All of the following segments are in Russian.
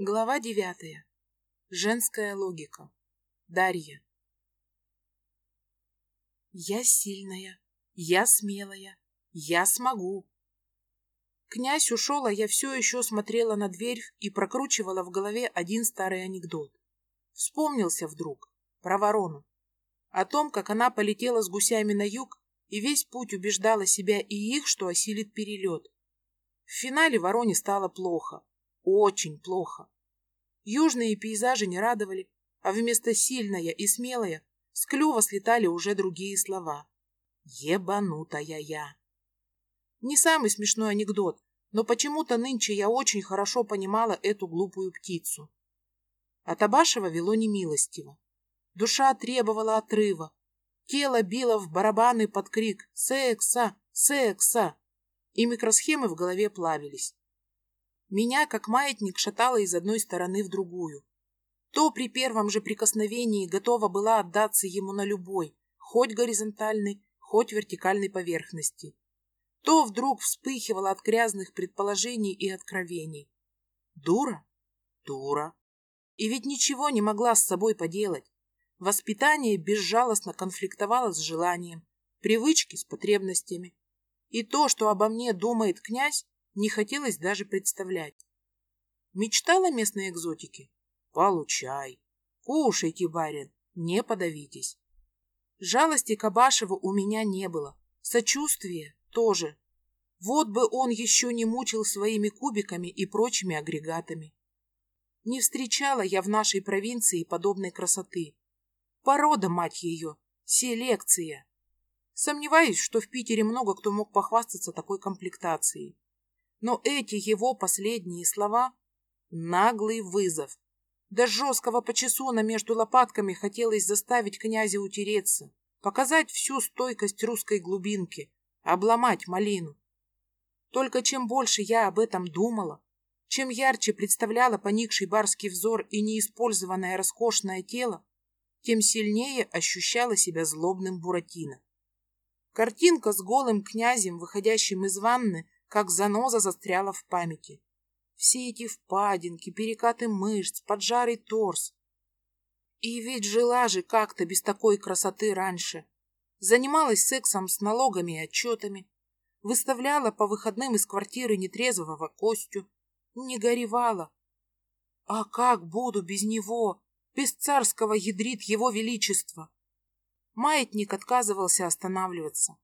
Глава девятая. Женская логика. Дарья. Я сильная, я смелая, я смогу. Князь ушел, а я все еще смотрела на дверь и прокручивала в голове один старый анекдот. Вспомнился вдруг про ворону. О том, как она полетела с гусями на юг и весь путь убеждала себя и их, что осилит перелет. В финале вороне стало плохо. Очень плохо. Южные пейзажи не радовали, а вместо «сильная» и «смелая» с клюва слетали уже другие слова. Ебанутая я. Не самый смешной анекдот, но почему-то нынче я очень хорошо понимала эту глупую птицу. От Абашева вело немилостиво. Душа требовала отрыва. Тело било в барабаны под крик «Секса! Секса!» и микросхемы в голове плавились. Меня, как маятник, шатало из одной стороны в другую. То при первом же прикосновении готова была отдаться ему на любой, хоть горизонтальной, хоть вертикальной поверхности. То вдруг вспыхивала от грязных предположений и откровений. Дура? Дура. И ведь ничего не могла с собой поделать. Воспитание безжалостно конфликтовало с желанием, привычки с потребностями. И то, что обо мне думает князь, не хотелось даже представлять. Мечтала местной экзотики? Получай. Кушайте, барин, не подавитесь. Жалости к Абашеву у меня не было. Сочувствия тоже. Вот бы он еще не мучил своими кубиками и прочими агрегатами. Не встречала я в нашей провинции подобной красоты. Порода, мать ее, селекция. Сомневаюсь, что в Питере много кто мог похвастаться такой комплектацией. Но эти его последние слова — наглый вызов. До жесткого почесуна между лопатками хотелось заставить князя утереться, показать всю стойкость русской глубинки, обломать малину. Только чем больше я об этом думала, чем ярче представляла поникший барский взор и неиспользованное роскошное тело, тем сильнее ощущала себя злобным Буратино. Картинка с голым князем, выходящим из ванны, как заноза застряла в памяти. Все эти впадинки, перекаты мышц, поджарый торс. И ведь жила же как-то без такой красоты раньше. Занималась сексом с налогами и отчетами. Выставляла по выходным из квартиры нетрезвого Костю. Не горевала. А как буду без него, без царского ядрит его величества? Маятник отказывался останавливаться.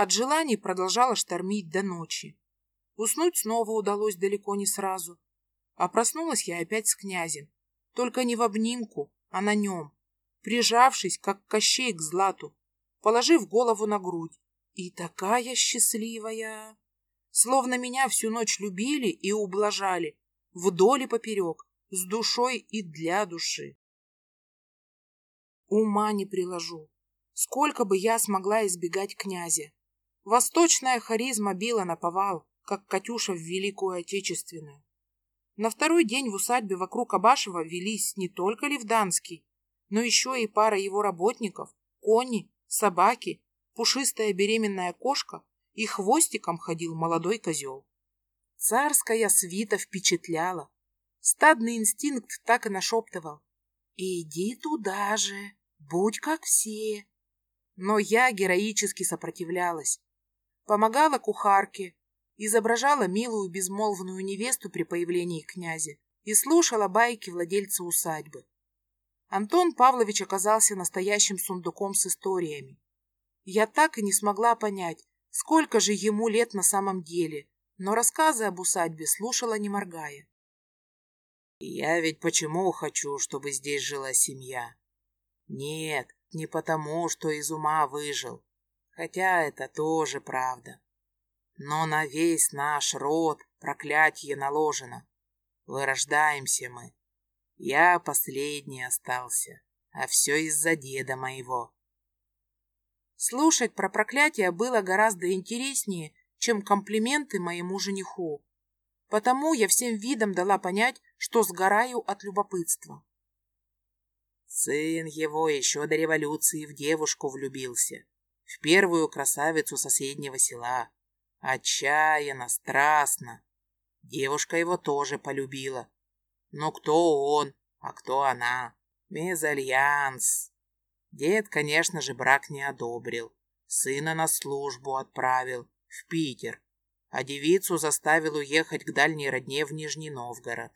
От желаний продолжала штормить до ночи. Уснуть снова удалось далеко не сразу. А проснулась я опять с князем. Только не в обнимку, а на нем, прижавшись, как Кощей к злату, положив голову на грудь. И такая счастливая! Словно меня всю ночь любили и ублажали, вдоль и поперек, с душой и для души. Ума не приложу, Сколько бы я смогла избегать князя. Восточная харизма била на повал, как Катюша в Великую Отечественную. На второй день в усадьбе вокруг Абашева велись не только Левданский, но еще и пара его работников, кони, собаки, пушистая беременная кошка и хвостиком ходил молодой козел. Царская свита впечатляла. Стадный инстинкт так и нашептывал. «Иди туда же, будь как все, но я героически сопротивлялась. Помогала кухарке, изображала милую безмолвную невесту при появлении князя и слушала байки владельца усадьбы. Антон Павлович оказался настоящим сундуком с историями. Я так и не смогла понять, сколько же ему лет на самом деле, но рассказы об усадьбе слушала, не моргая. «Я ведь почему хочу, чтобы здесь жила семья? Нет, не потому, что из ума выжил, хотя это тоже правда. Но на весь наш род проклятие наложено. Вырождаемся мы. Я последний остался, а все из-за деда моего. Слушать про проклятие было гораздо интереснее, чем комплименты моему жениху. Потому я всем видом дала понять, что сгораю от любопытства. Сын его еще до революции в девушку влюбился, в первую красавицу соседнего села. Отчаянно, страстно. Девушка его тоже полюбила. Но кто он, а кто она? Мезальянс. Дед, конечно же, брак не одобрил. Сына на службу отправил в Питер, а девицу заставил уехать к дальней родне в Нижний Новгород.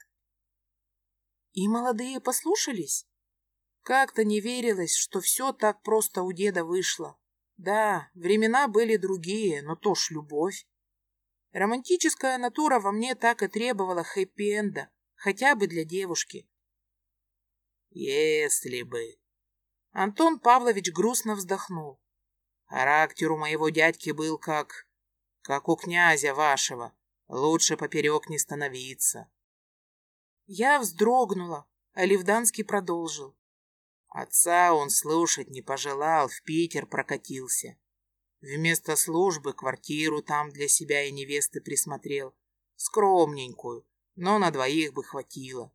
И молодые послушались? Как-то не верилось, что все так просто у деда вышло. Да, времена были другие, но то ж любовь. Романтическая натура во мне так и требовала хэппи-энда, хотя бы для девушки. Если бы... Антон Павлович грустно вздохнул. Характер у моего дядьки был как... как у князя вашего. Лучше поперек не становиться. Я вздрогнула, а Левданский продолжил. Отца он слушать не пожелал, в Питер прокатился. Вместо службы квартиру там для себя и невесты присмотрел. Скромненькую, но на двоих бы хватило.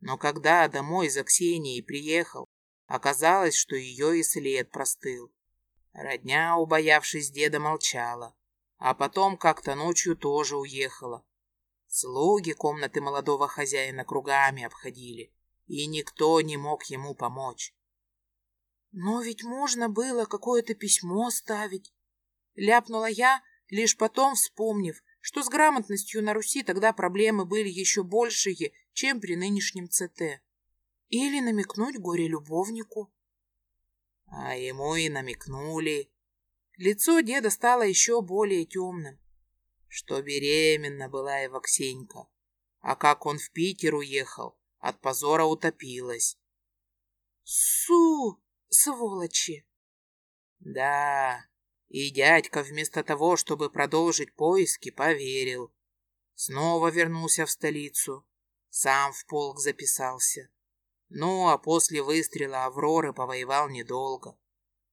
Но когда домой за Ксенией приехал, оказалось, что ее и след простыл. Родня, убоявшись деда, молчала, а потом как-то ночью тоже уехала. Слуги комнаты молодого хозяина кругами обходили, и никто не мог ему помочь. Но ведь можно было какое-то письмо оставить. Ляпнула я, лишь потом вспомнив, что с грамотностью на Руси тогда проблемы были еще большие, чем при нынешнем ЦТ. Или намекнуть горе-любовнику. А ему и намекнули. Лицо деда стало еще более темным. Что беременна была его Ксенька. А как он в Питер уехал, от позора утопилась. Су! Сволочи! Да, и дядька вместо того, чтобы продолжить поиски, поверил. Снова вернулся в столицу. Сам в полк записался. Ну, а после выстрела Авроры повоевал недолго.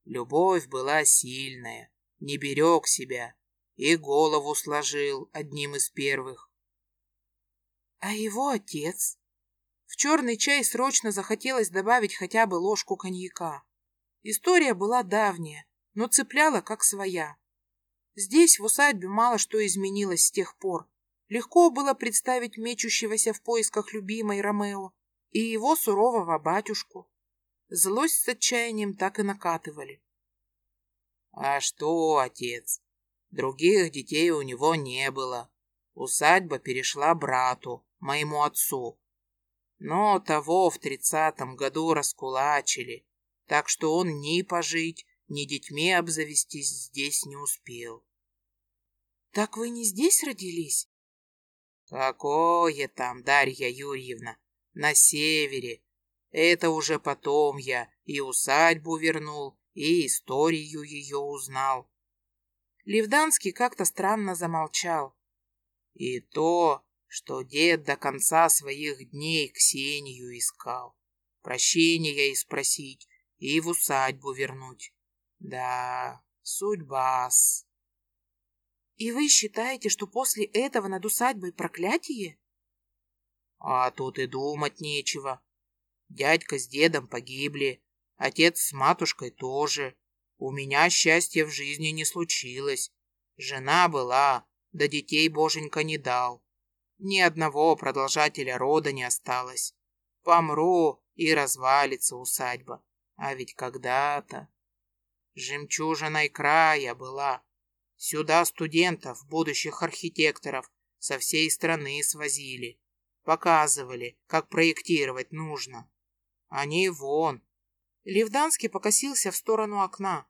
Любовь была сильная, не берег себя и голову сложил одним из первых. А его отец? В черный чай срочно захотелось добавить хотя бы ложку коньяка. История была давняя, но цепляла как своя. Здесь, в усадьбе, мало что изменилось с тех пор. Легко было представить мечущегося в поисках любимой Ромео и его сурового батюшку. Злость с отчаянием так и накатывали. «А что, отец? Других детей у него не было. Усадьба перешла брату, моему отцу. Но того в тридцатом году раскулачили, так что он ни пожить, ни детьми обзавестись здесь не успел. Так вы не здесь родились? Какое там, Дарья Юрьевна, на севере. Это уже потом я и усадьбу вернул, и историю ее узнал. Левданский как-то странно замолчал. И то, что дед до конца своих дней Ксению искал. Прощения и спросить, и в усадьбу вернуть. Да, судьба-с. И вы считаете, что после этого над усадьбой проклятие? А тут и думать нечего. Дядька с дедом погибли, отец с матушкой тоже. У меня счастья в жизни не случилось. Жена была, да детей боженька не дал. Ни одного продолжателя рода не осталось. Помру, и развалится усадьба. А ведь когда-то... Жемчужиной края была. Сюда студентов, будущих архитекторов, со всей страны свозили. Показывали, как проектировать нужно. Они вон. Левданский покосился в сторону окна.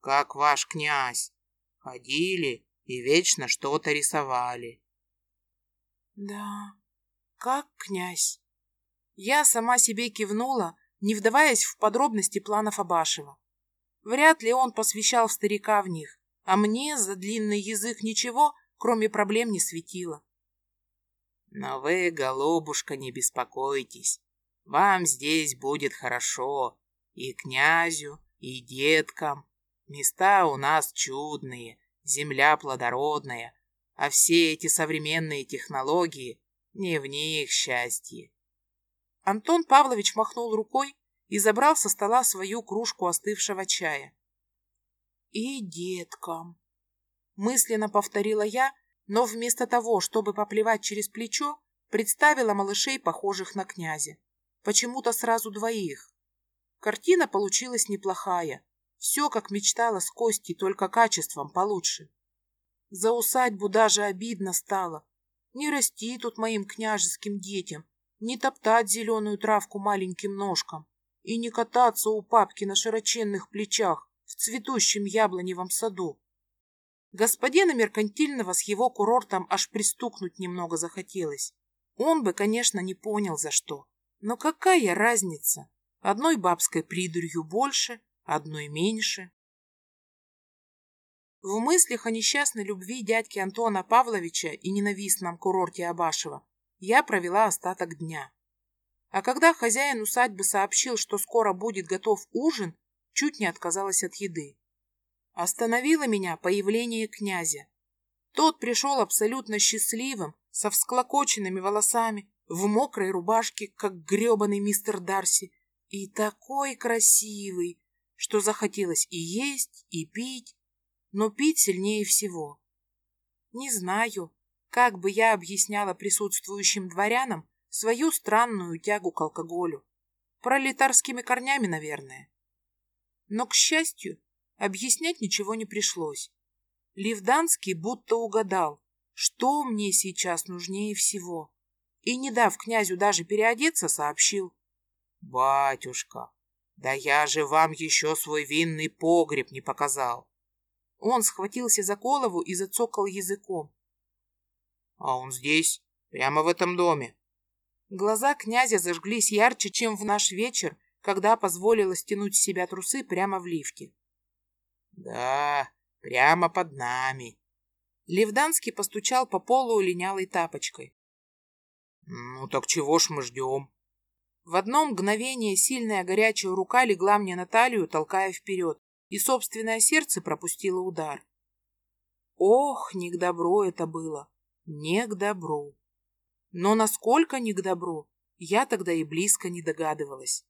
Как ваш князь. Ходили и вечно что-то рисовали. Да, как князь. Я сама себе кивнула, не вдаваясь в подробности планов Абашева. Вряд ли он посвящал старика в них, а мне за длинный язык ничего, кроме проблем, не светило. Но вы, голубушка, не беспокойтесь. Вам здесь будет хорошо. И князю, и деткам. Места у нас чудные, земля плодородная, а все эти современные технологии не в них счастье. Антон Павлович махнул рукой и забрал со стола свою кружку остывшего чая. «И деткам!» Мысленно повторила я, но вместо того, чтобы поплевать через плечо, представила малышей, похожих на князя. Почему-то сразу двоих. Картина получилась неплохая. Все, как мечтала с Костей, только качеством получше. За усадьбу даже обидно стало. Не расти тут моим княжеским детям, не топтать зеленую травку маленьким ножкам и не кататься у папки на широченных плечах в цветущем яблоневом саду. Господина Меркантильного с его курортом аж пристукнуть немного захотелось. Он бы, конечно, не понял, за что. Но какая разница? Одной бабской придурью больше, одной меньше. В мыслях о несчастной любви дядьки Антона Павловича и ненавистном курорте Абашева я провела остаток дня. А когда хозяин усадьбы сообщил, что скоро будет готов ужин, чуть не отказалась от еды. Остановило меня появление князя. Тот пришел абсолютно счастливым, со всклокоченными волосами, в мокрой рубашке, как гребаный мистер Дарси, и такой красивый, что захотелось и есть, и пить, но пить сильнее всего. Не знаю, как бы я объясняла присутствующим дворянам свою странную тягу к алкоголю. Пролетарскими корнями, наверное. Но, к счастью, объяснять ничего не пришлось. Ливданский будто угадал, что мне сейчас нужнее всего, и, не дав князю даже переодеться, сообщил. «Батюшка, да я же вам еще свой винный погреб не показал!» Он схватился за голову и зацокал языком. «А он здесь, прямо в этом доме!» Глаза князя зажглись ярче, чем в наш вечер, когда позволила стянуть с себя трусы прямо в лифке. «Да, прямо под нами!» Левданский постучал по полу линялой тапочкой. «Ну так чего ж мы ждем?» В одно мгновение сильная горячая рука легла мне на талию, толкая вперед, и собственное сердце пропустило удар. Ох, не к добру это было, не к добру. Но насколько не к добру, я тогда и близко не догадывалась.